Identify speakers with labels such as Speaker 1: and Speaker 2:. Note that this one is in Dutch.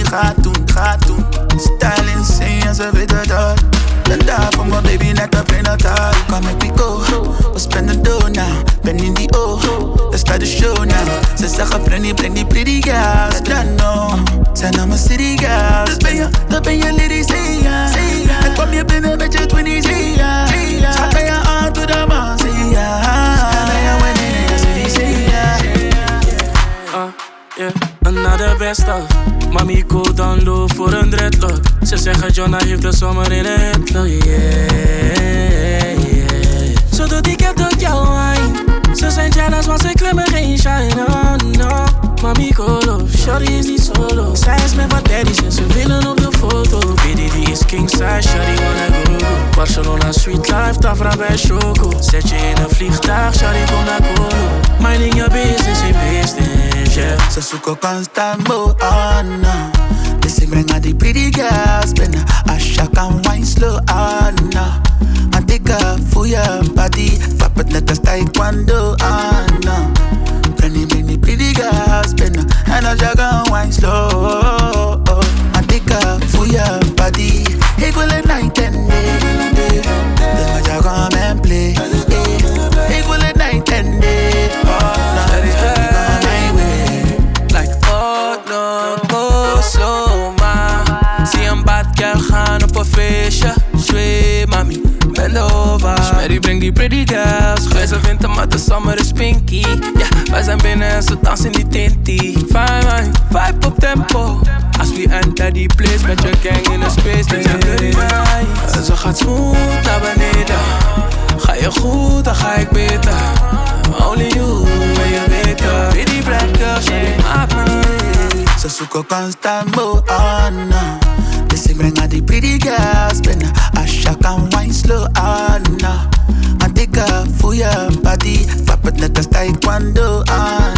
Speaker 1: ik ga doen. Style insane, en ze weten dat. Ben daar voor mijn baby, net op prenatal. Kom met Pico, we spenden dough now. Ben in die O, let's start the show now. Ze zeggen, Brenny, breng die pretty girls. Dan no, zijn allemaal city girls. Dus ben je, dan ben je lady, say ja. En kom je binnen met je twinnies, say ja. Schat bij je aan, to the man, say ja. En ben je city, say ja.
Speaker 2: Uh, yeah, another best of. Mami, go down low voor een dreadlock. Ze zeggen Jonna heeft de zomer in het yeah, yeah. Zo doet ik het ook jouw wine. Ze zijn jealous, want ze klimmen geen shine. Oh no, mami, go low. Shorty is niet solo. Zij is met wat en ze willen op de foto. BDD is king size, shorty wanna go. Barcelona sweet life, Tafra bij Choco. Zet je in een vliegtuig, shorty kom naar
Speaker 1: So suko constant mo on. Oh, they say bring out the pretty girls, then I shaka and wine slow.
Speaker 2: Ah. Girl gaan op een feestje. Zwee, mami, bend over. Smerry, breng die pretty girls. Grijze winter, maar de summer is pinky. Ja, wij zijn binnen en ze dansen die tinty. Fine, man, vibe op tempo. As we enter die place met je gang in a space, met je dirty En ze gaat smooth naar beneden. Ga je goed, dan ga ik beter. Only you, wil je weten. Pretty black girl, shawty maakt me.
Speaker 1: Ze zoeken constant mo, oh the pretty girls spend I shock and wine slow ah, on. I take a full your body, pop it like a taekwondo on.